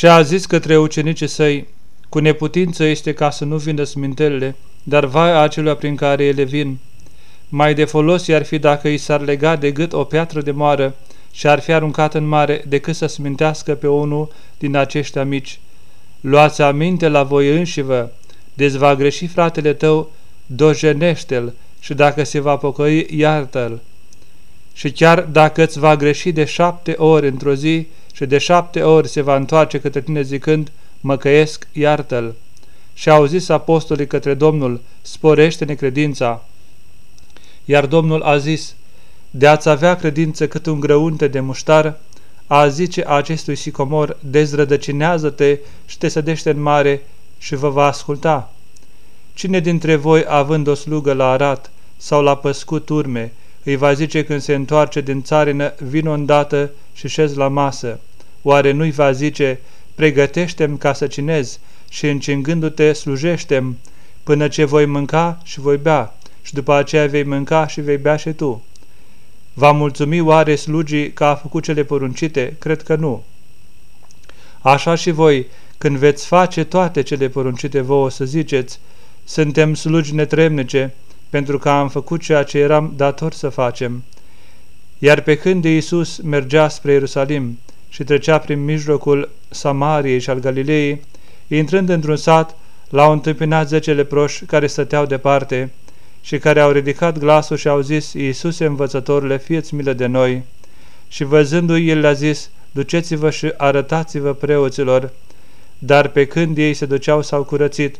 Și a zis către ucenicii săi, cu neputință este ca să nu vină smintelele, dar vai acelua prin care ele vin. Mai de folos i-ar fi dacă i s-ar lega de gât o piatră de moară și ar fi aruncat în mare decât să smintească pe unul din aceștia mici. Luați aminte la voi înșivă, deci va greși fratele tău, dojenește-l și dacă se va pocăi, iartă-l. Și chiar dacă îți va greși de șapte ori într-o zi și de șapte ori se va întoarce către tine zicând, mă căiesc, iartă-l. Și au zis apostolii către Domnul, sporește-ne credința. Iar Domnul a zis, de a-ți avea credință cât un grăunte de muștar, a zice acestui sicomor, dezrădăcinează-te și te sădește în mare și vă va asculta. Cine dintre voi, având o slugă la arat sau la păscut urme, îi va zice când se întoarce din țarină, vin îndată și șez la masă? Oare nu-i va zice, pregătește-mi ca să cinez și încingându-te slujește până ce voi mânca și voi bea și după aceea vei mânca și vei bea și tu? Va mulțumi oare slugii că a făcut cele poruncite? Cred că nu. Așa și voi, când veți face toate cele poruncite vouă să ziceți, suntem slugi netremnice, pentru că am făcut ceea ce eram dator să facem. Iar pe când Iisus mergea spre Ierusalim și trecea prin mijlocul Samariei și al Galilei, intrând într-un sat, l-au întâmpinat zece leproși care stăteau departe și care au ridicat glasul și au zis, Iisuse învățătorule, fieți milă de noi. Și văzându-i, el le-a zis, duceți-vă și arătați-vă preoților. Dar pe când ei se duceau s-au curățit,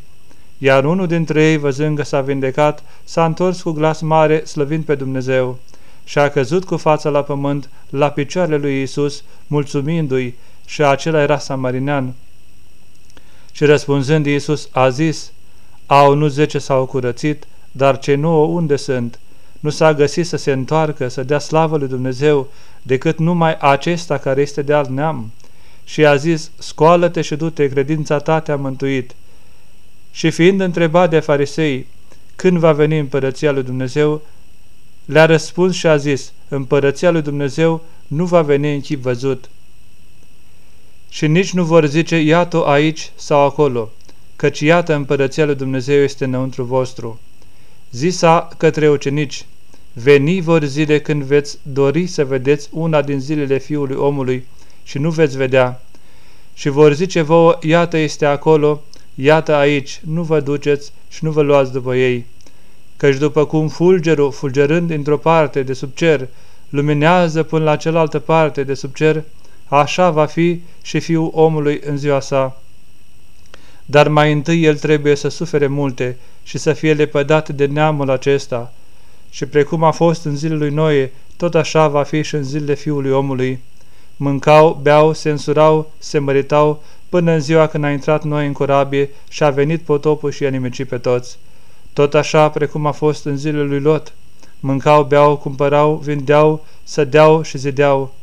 iar unul dintre ei, văzând că s-a vindecat, s-a întors cu glas mare, slăvind pe Dumnezeu, și a căzut cu fața la pământ, la picioarele lui Isus, mulțumindu-i, și acela era samarinean. Și răspunzând Iisus a zis, au nu zece s-au curățit, dar cei nouă unde sunt? Nu s-a găsit să se întoarcă, să dea slavă lui Dumnezeu, decât numai acesta care este de alt neam. Și a zis, scoală-te și du-te, credința ta te-a mântuit. Și fiind întrebat de farisei, când va veni împărăția lui Dumnezeu, le-a răspuns și a zis, împărăția lui Dumnezeu nu va veni în chip văzut. Și nici nu vor zice, iată aici sau acolo, căci iată împărăția lui Dumnezeu este înăuntru vostru. Zisa către ucenici, veni vor zile când veți dori să vedeți una din zilele Fiului omului și nu veți vedea. Și vor zice vouă, iată este acolo, iată aici, nu vă duceți și nu vă luați după ei. Căci după cum fulgerul, fulgerând dintr-o parte de sub cer, luminează până la cealaltă parte de sub cer, așa va fi și fiul omului în ziua sa. Dar mai întâi el trebuie să sufere multe și să fie lepădat de neamul acesta. Și precum a fost în zilele lui Noe, tot așa va fi și în zilele fiului omului. Mâncau, beau, se însurau, se măritau, până în ziua când a intrat noi în corabie și a venit potopul și i-a nimicit pe toți. Tot așa precum a fost în zilele lui Lot. Mâncau, beau, cumpărau, vindeau, sădeau și zideau.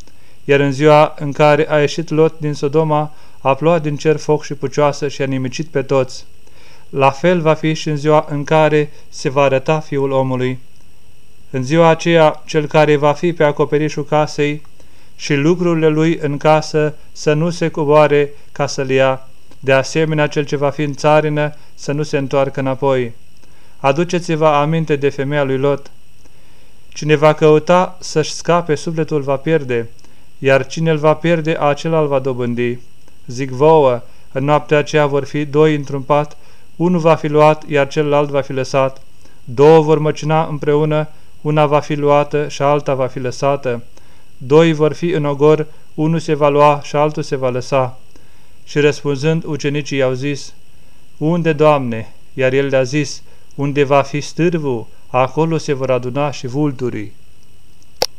Iar în ziua în care a ieșit Lot din Sodoma, a plouat din cer foc și pucioasă și a nimicit pe toți. La fel va fi și în ziua în care se va arăta Fiul omului. În ziua aceea, cel care va fi pe acoperișul casei și lucrurile lui în casă să nu se coboare ca să-l ia, de asemenea cel ce va fi în țarină să nu se întoarcă înapoi. Aduceți-vă aminte de femeia lui Lot. Cine va căuta să-și scape, sufletul va pierde, iar cine îl va pierde, acela îl va dobândi. Zic vouă, în noaptea aceea vor fi doi într-un pat, unul va fi luat, iar celălalt va fi lăsat. Două vor măcina împreună, una va fi luată și alta va fi lăsată. Doi vor fi în ogor, unul se va lua și altul se va lăsa. Și răspunzând, ucenicii i-au zis, Unde, Doamne? Iar el le-a zis, Unde va fi stârvul, acolo se vor aduna și vulturii.